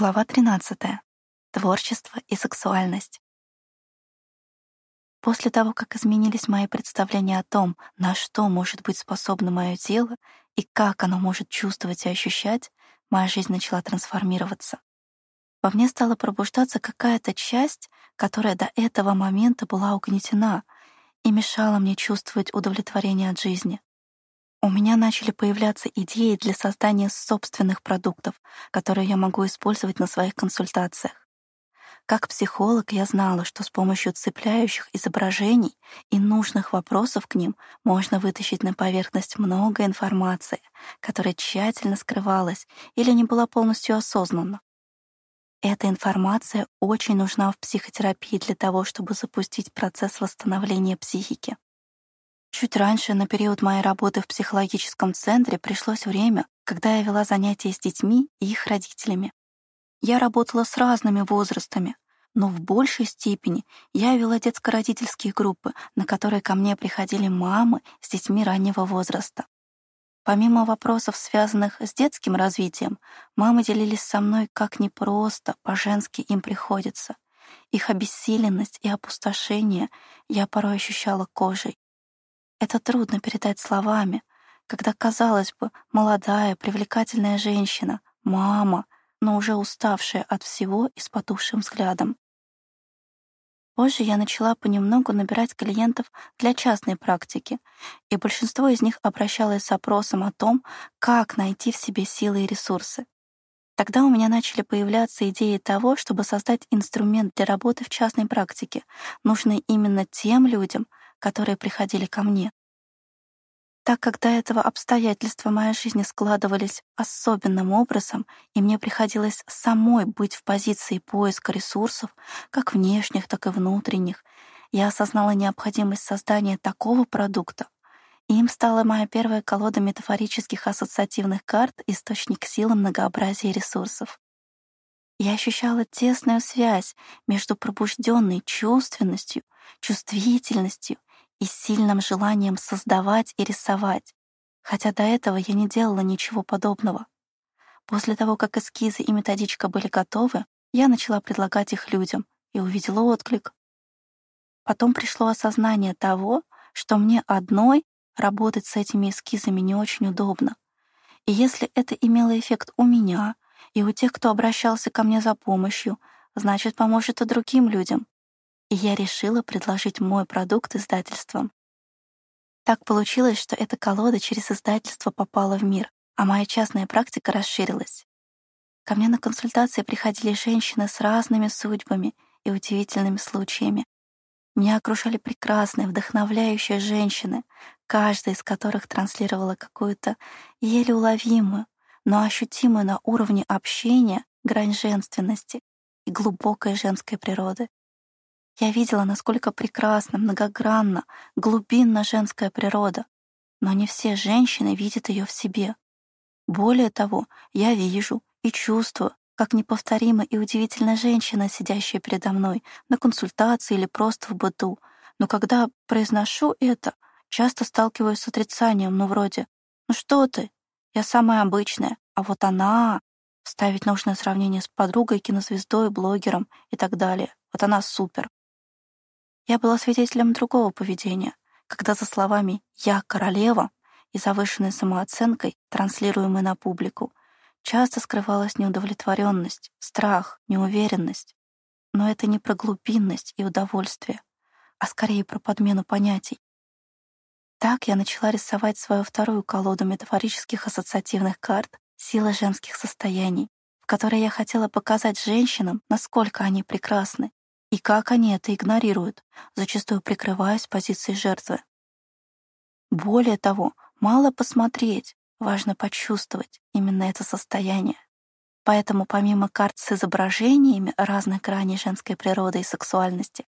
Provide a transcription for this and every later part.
Глава 13. Творчество и сексуальность. После того, как изменились мои представления о том, на что может быть способно мое тело и как оно может чувствовать и ощущать, моя жизнь начала трансформироваться. Во мне стала пробуждаться какая-то часть, которая до этого момента была угнетена и мешала мне чувствовать удовлетворение от жизни. У меня начали появляться идеи для создания собственных продуктов, которые я могу использовать на своих консультациях. Как психолог я знала, что с помощью цепляющих изображений и нужных вопросов к ним можно вытащить на поверхность много информации, которая тщательно скрывалась или не была полностью осознанна. Эта информация очень нужна в психотерапии для того, чтобы запустить процесс восстановления психики. Чуть раньше, на период моей работы в психологическом центре, пришлось время, когда я вела занятия с детьми и их родителями. Я работала с разными возрастами, но в большей степени я вела детско-родительские группы, на которые ко мне приходили мамы с детьми раннего возраста. Помимо вопросов, связанных с детским развитием, мамы делились со мной, как непросто по-женски им приходится. Их обессиленность и опустошение я порой ощущала кожей. Это трудно передать словами, когда, казалось бы, молодая, привлекательная женщина, мама, но уже уставшая от всего и с потухшим взглядом. Позже я начала понемногу набирать клиентов для частной практики, и большинство из них обращалось с опросом о том, как найти в себе силы и ресурсы. Тогда у меня начали появляться идеи того, чтобы создать инструмент для работы в частной практике, нужный именно тем людям, которые приходили ко мне. Так как до этого обстоятельства моей жизни складывались особенным образом, и мне приходилось самой быть в позиции поиска ресурсов, как внешних, так и внутренних, я осознала необходимость создания такого продукта. Им стала моя первая колода метафорических ассоциативных карт «Источник силы многообразия ресурсов». Я ощущала тесную связь между пробужденной чувственностью, чувствительностью и сильным желанием создавать и рисовать, хотя до этого я не делала ничего подобного. После того, как эскизы и методичка были готовы, я начала предлагать их людям и увидела отклик. Потом пришло осознание того, что мне одной работать с этими эскизами не очень удобно. И если это имело эффект у меня и у тех, кто обращался ко мне за помощью, значит, поможет и другим людям и я решила предложить мой продукт издательствам. Так получилось, что эта колода через издательство попала в мир, а моя частная практика расширилась. Ко мне на консультации приходили женщины с разными судьбами и удивительными случаями. Меня окружали прекрасные, вдохновляющие женщины, каждая из которых транслировала какую-то еле уловимую, но ощутимую на уровне общения грань женственности и глубокой женской природы. Я видела, насколько прекрасна, многогранна, глубинна женская природа, но не все женщины видят ее в себе. Более того, я вижу и чувствую, как неповторима и удивительная женщина, сидящая передо мной на консультации или просто в быту. Но когда произношу это, часто сталкиваюсь с отрицанием, ну вроде «Ну что ты? Я самая обычная, а вот она...» Ставить нужное сравнение с подругой, кинозвездой, блогером и так далее. Вот она супер. Я была свидетелем другого поведения, когда за словами «я королева» и завышенной самооценкой, транслируемой на публику, часто скрывалась неудовлетворенность, страх, неуверенность. Но это не про глубинность и удовольствие, а скорее про подмену понятий. Так я начала рисовать свою вторую колоду метафорических ассоциативных карт «Сила женских состояний», в которой я хотела показать женщинам, насколько они прекрасны, и как они это игнорируют, зачастую прикрываясь позицией жертвы. Более того, мало посмотреть, важно почувствовать именно это состояние. Поэтому помимо карт с изображениями разных граней женской природы и сексуальности,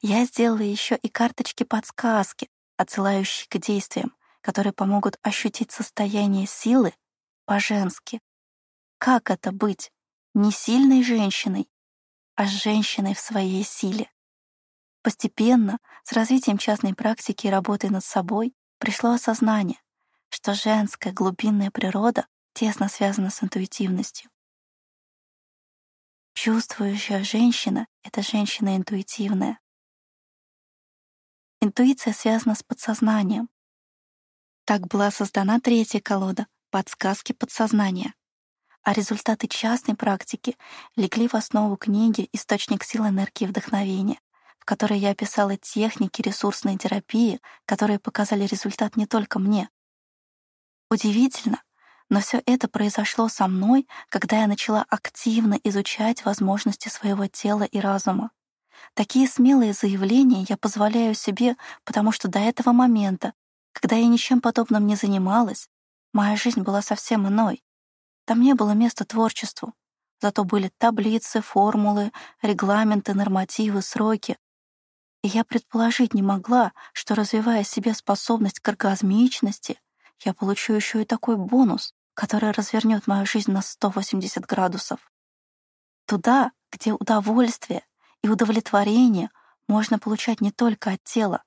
я сделала еще и карточки-подсказки, отсылающие к действиям, которые помогут ощутить состояние силы по-женски. Как это быть не сильной женщиной, а женщиной в своей силе. Постепенно, с развитием частной практики и работой над собой, пришло осознание, что женская глубинная природа тесно связана с интуитивностью. Чувствующая женщина — это женщина интуитивная. Интуиция связана с подсознанием. Так была создана третья колода — подсказки подсознания. А результаты частной практики легли в основу книги «Источник сил энергии вдохновения», в которой я описала техники ресурсной терапии, которые показали результат не только мне. Удивительно, но все это произошло со мной, когда я начала активно изучать возможности своего тела и разума. Такие смелые заявления я позволяю себе, потому что до этого момента, когда я ничем подобным не занималась, моя жизнь была совсем иной. Там не было места творчеству. Зато были таблицы, формулы, регламенты, нормативы, сроки, и я предположить не могла, что, развивая себе способность к оргазмичности, я получу еще и такой бонус, который развернет мою жизнь на 180 градусов. Туда, где удовольствие и удовлетворение можно получать не только от тела,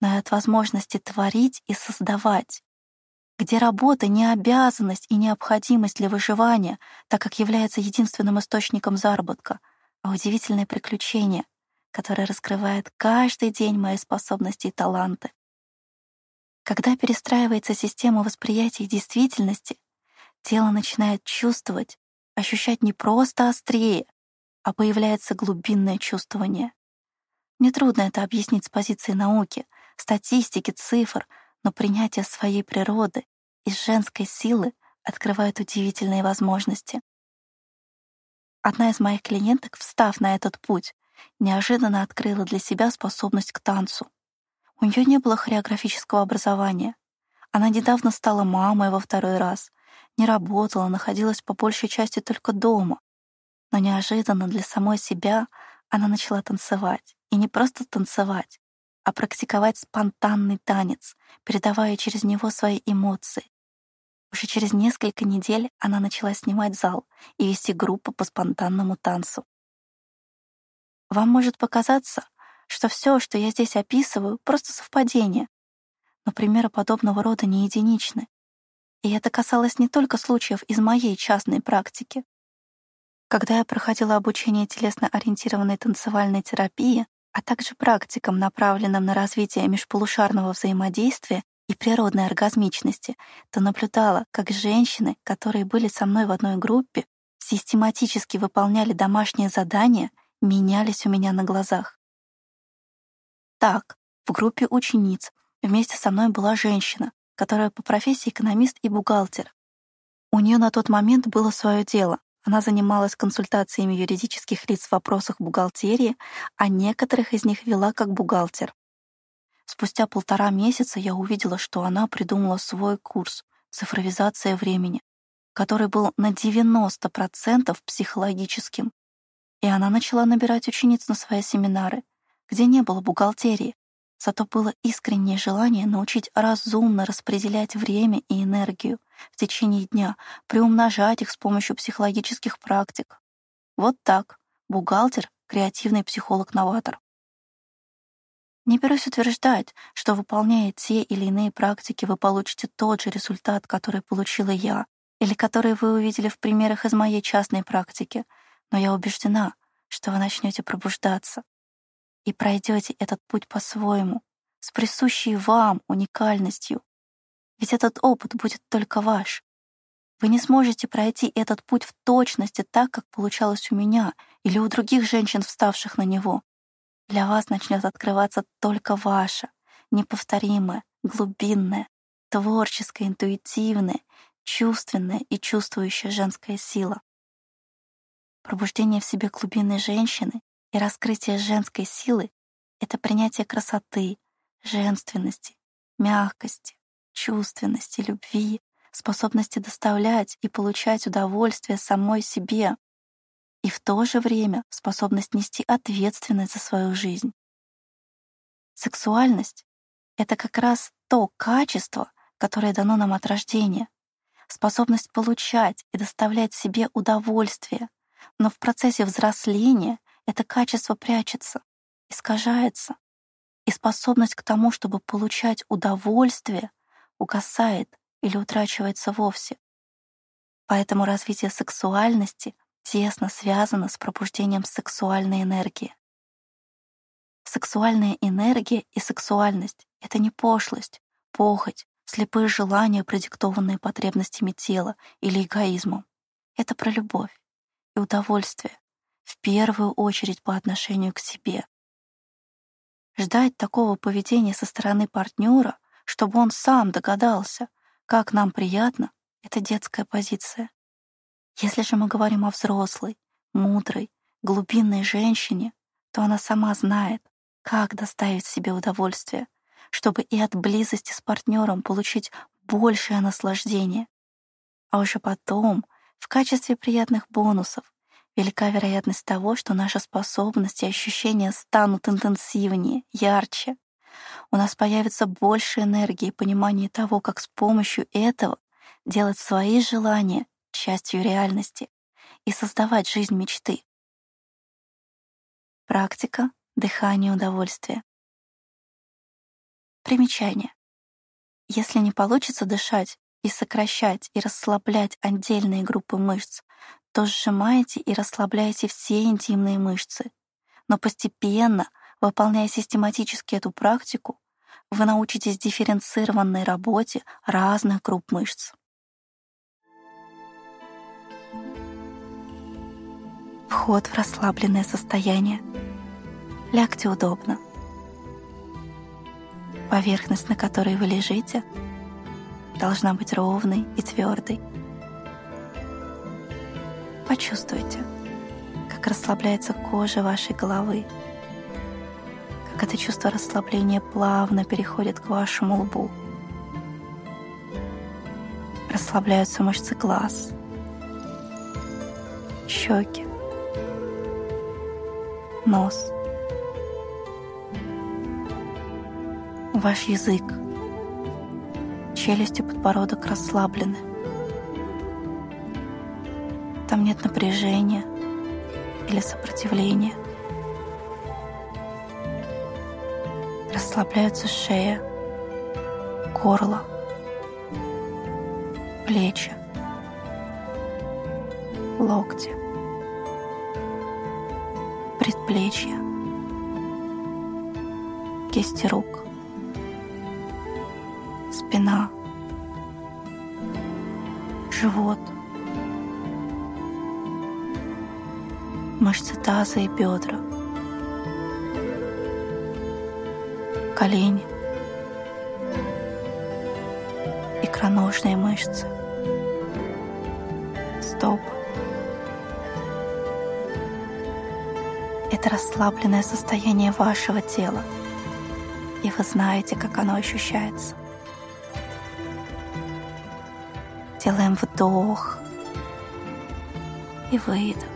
но и от возможности творить и создавать, где работа не обязанность и необходимость для выживания, так как является единственным источником заработка, а удивительное приключение — который раскрывает каждый день мои способности и таланты. Когда перестраивается система восприятия действительности, тело начинает чувствовать, ощущать не просто острее, а появляется глубинное чувствование. Нетрудно это объяснить с позиции науки, статистики, цифр, но принятие своей природы и женской силы открывает удивительные возможности. Одна из моих клиенток, встав на этот путь, неожиданно открыла для себя способность к танцу. У нее не было хореографического образования. Она недавно стала мамой во второй раз, не работала, находилась по большей части только дома. Но неожиданно для самой себя она начала танцевать. И не просто танцевать, а практиковать спонтанный танец, передавая через него свои эмоции. Уже через несколько недель она начала снимать зал и вести группу по спонтанному танцу. Вам может показаться, что все, что я здесь описываю, просто совпадение. Но примеры подобного рода не единичны. И это касалось не только случаев из моей частной практики. Когда я проходила обучение телесно-ориентированной танцевальной терапии, а также практикам, направленным на развитие межполушарного взаимодействия и природной оргазмичности, то наблюдала, как женщины, которые были со мной в одной группе, систематически выполняли домашние задания — менялись у меня на глазах. Так, в группе учениц вместе со мной была женщина, которая по профессии экономист и бухгалтер. У нее на тот момент было свое дело. Она занималась консультациями юридических лиц в вопросах бухгалтерии, а некоторых из них вела как бухгалтер. Спустя полтора месяца я увидела, что она придумала свой курс «Цифровизация времени», который был на 90% психологическим и она начала набирать учениц на свои семинары, где не было бухгалтерии, зато было искреннее желание научить разумно распределять время и энергию в течение дня, приумножать их с помощью психологических практик. Вот так. Бухгалтер — креативный психолог-новатор. Не берусь утверждать, что, выполняя те или иные практики, вы получите тот же результат, который получила я, или который вы увидели в примерах из моей частной практики — но я убеждена, что вы начнете пробуждаться и пройдете этот путь по-своему, с присущей вам уникальностью. Ведь этот опыт будет только ваш. Вы не сможете пройти этот путь в точности так, как получалось у меня или у других женщин, вставших на него. Для вас начнет открываться только ваша, неповторимая, глубинная, творческая, интуитивная, чувственная и чувствующая женская сила. Пробуждение в себе глубины женщины и раскрытие женской силы — это принятие красоты, женственности, мягкости, чувственности, любви, способности доставлять и получать удовольствие самой себе и в то же время способность нести ответственность за свою жизнь. Сексуальность — это как раз то качество, которое дано нам от рождения, способность получать и доставлять себе удовольствие, но в процессе взросления это качество прячется, искажается, и способность к тому, чтобы получать удовольствие, угасает или утрачивается вовсе. Поэтому развитие сексуальности, тесно связано с пробуждением сексуальной энергии. Сексуальная энергия и сексуальность — это не пошлость, похоть, слепые желания, продиктованные потребностями тела или эгоизмом. Это про любовь и удовольствие, первую очередь по отношению к себе. Ждать такого поведения со стороны партнера, чтобы он сам догадался, как нам приятно, это детская позиция. Если же мы говорим о взрослой, мудрой, глубинной женщине, то она сама знает, как доставить себе удовольствие, чтобы и от близости с партнером получить большее наслаждение. А уже потом, в качестве приятных бонусов, велика вероятность того, что наши способности и ощущения станут интенсивнее, ярче. У нас появится больше энергии и понимания того, как с помощью этого делать свои желания частью реальности и создавать жизнь мечты. Практика дыхания удовольствия. Примечание. Если не получится дышать и сокращать и расслаблять отдельные группы мышц, то сжимаете и расслабляете все интимные мышцы. Но постепенно, выполняя систематически эту практику, вы научитесь дифференцированной работе разных групп мышц. Вход в расслабленное состояние. Лягте удобно. Поверхность, на которой вы лежите, должна быть ровной и твердой. Почувствуйте, как расслабляется кожа вашей головы, как это чувство расслабления плавно переходит к вашему лбу. Расслабляются мышцы глаз, щеки, нос, ваш язык, челюсть и подбородок расслаблены. Там нет напряжения или сопротивления. Расслабляются шея, горло, плечи, локти предплечья, кисти рук, спина, живот, мышцы таза и бедра, колени, икроножные мышцы, стопы, это расслабленное состояние вашего тела, и вы знаете, как оно ощущается. Делаем вдох и выдох.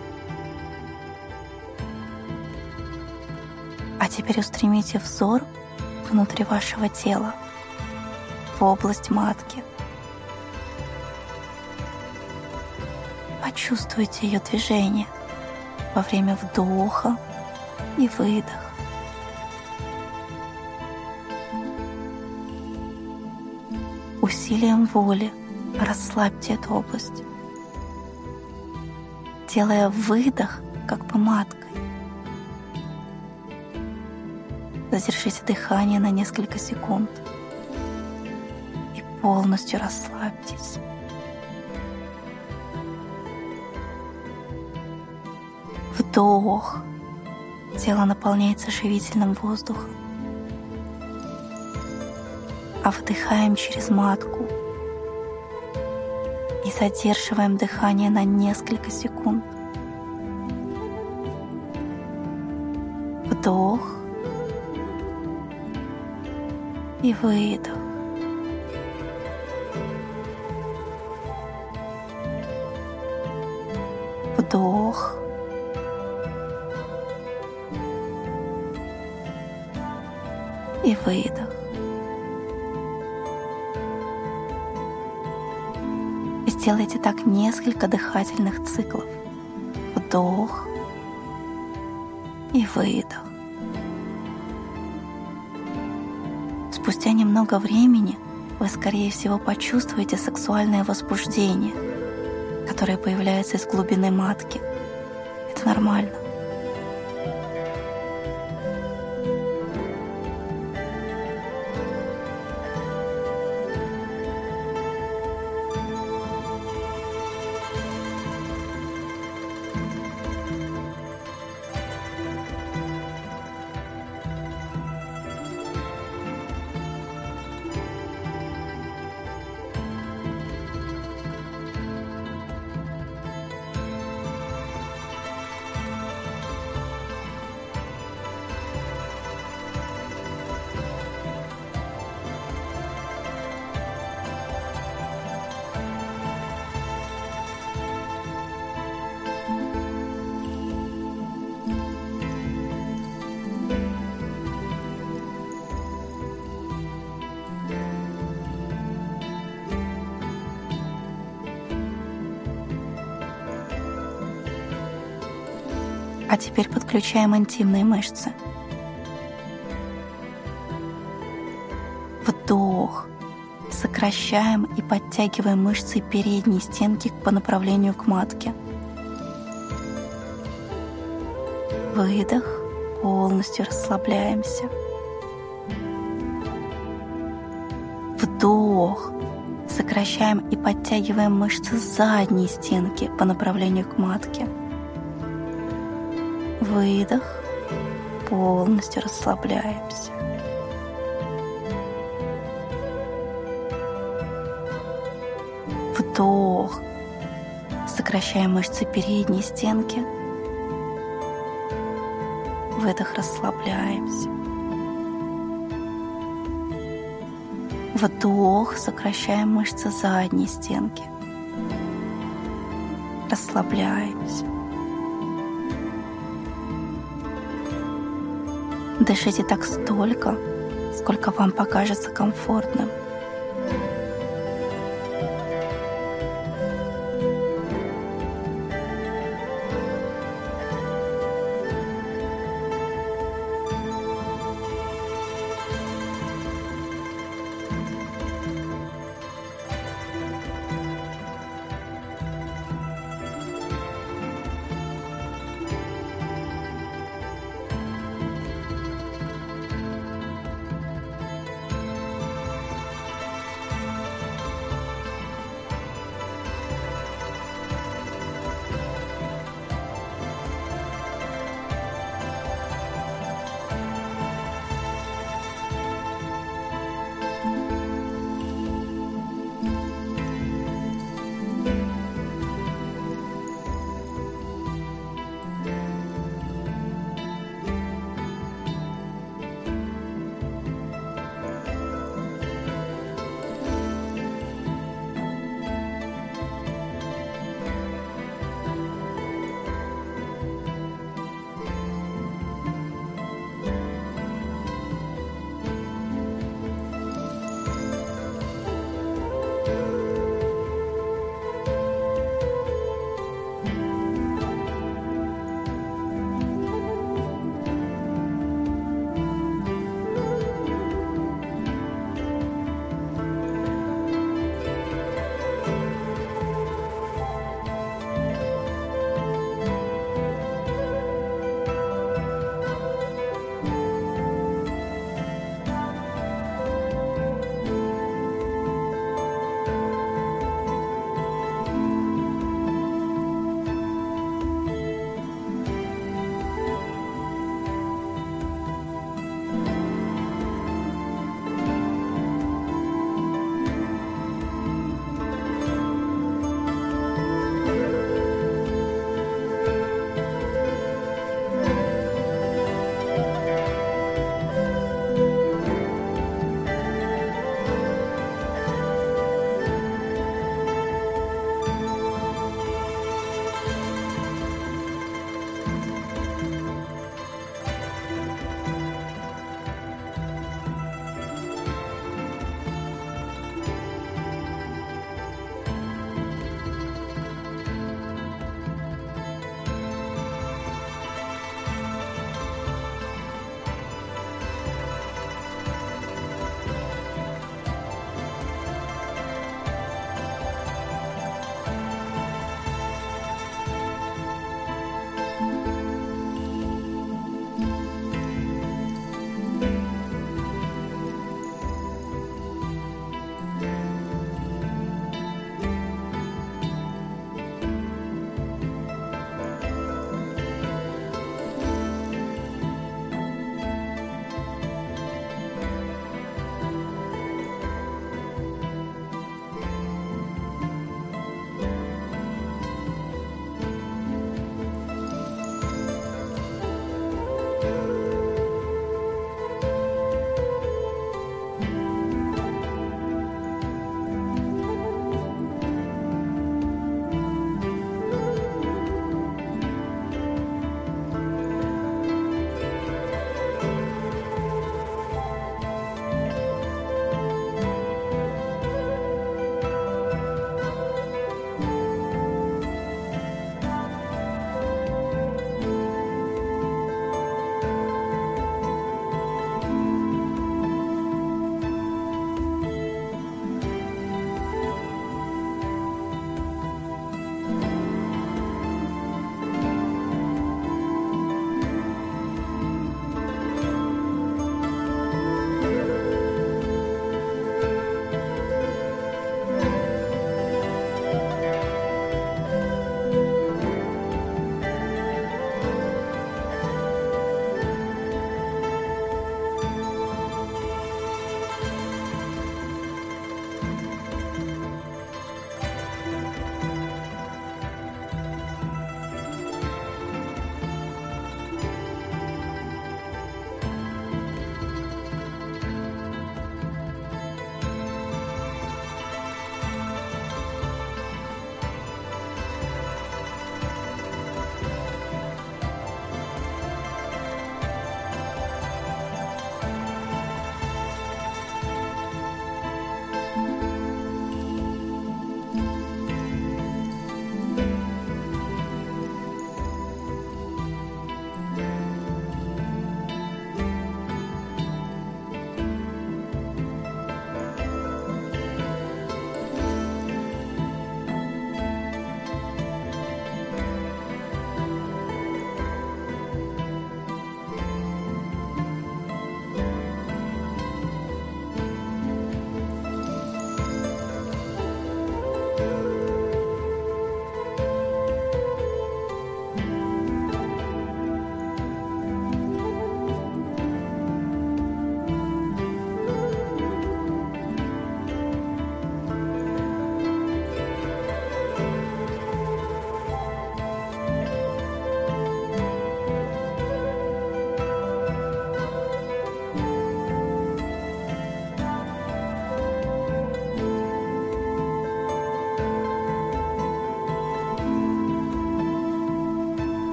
А теперь устремите взор внутри вашего тела, в область матки. Почувствуйте ее движение во время вдоха и выдох. Усилием воли расслабьте эту область, делая выдох как бы маткой. Задержите дыхание на несколько секунд и полностью расслабьтесь. Вдох. Тело наполняется живительным воздухом. А выдыхаем через матку. И задерживаем дыхание на несколько секунд. Вдох и выдох. Вдох и выдох. Сделайте так несколько дыхательных циклов. Вдох и выдох. Спустя немного времени вы, скорее всего, почувствуете сексуальное возбуждение, которое появляется из глубины матки – это нормально. А теперь подключаем интимные мышцы. Вдох. Сокращаем и подтягиваем мышцы передней стенки по направлению к матке. Выдох. Полностью расслабляемся. Вдох. Сокращаем и подтягиваем мышцы задней стенки по направлению к матке. Выдох. Полностью расслабляемся. Вдох. Сокращаем мышцы передней стенки. Выдох, расслабляемся. Вдох, сокращаем мышцы задней стенки. Расслабляемся. Дышите так столько, сколько вам покажется комфортным.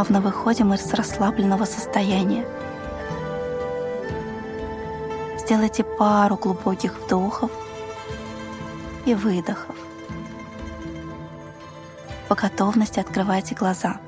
Плавно выходим из расслабленного состояния. Сделайте пару глубоких вдохов и выдохов. По готовности открывайте глаза.